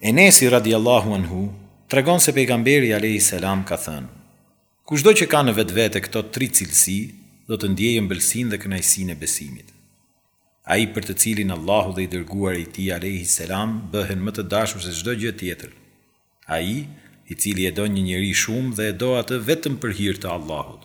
Enesi radijallahu anhu tregon se Pejgamberi alejhi selam ka thënë, Kushdo që ka në vetvete këto tri cilësi, do të ndjejë ëmbëlsinë dhe kënaqësinë e besimit. Ai për të cilin Allahu dhe i Dërguari i Tij alejhi selam bëhen më të dashur se çdo gjë tjetër, ai, i cili e do një njeri shumë dhe e do atë vetëm për hir të Allahut,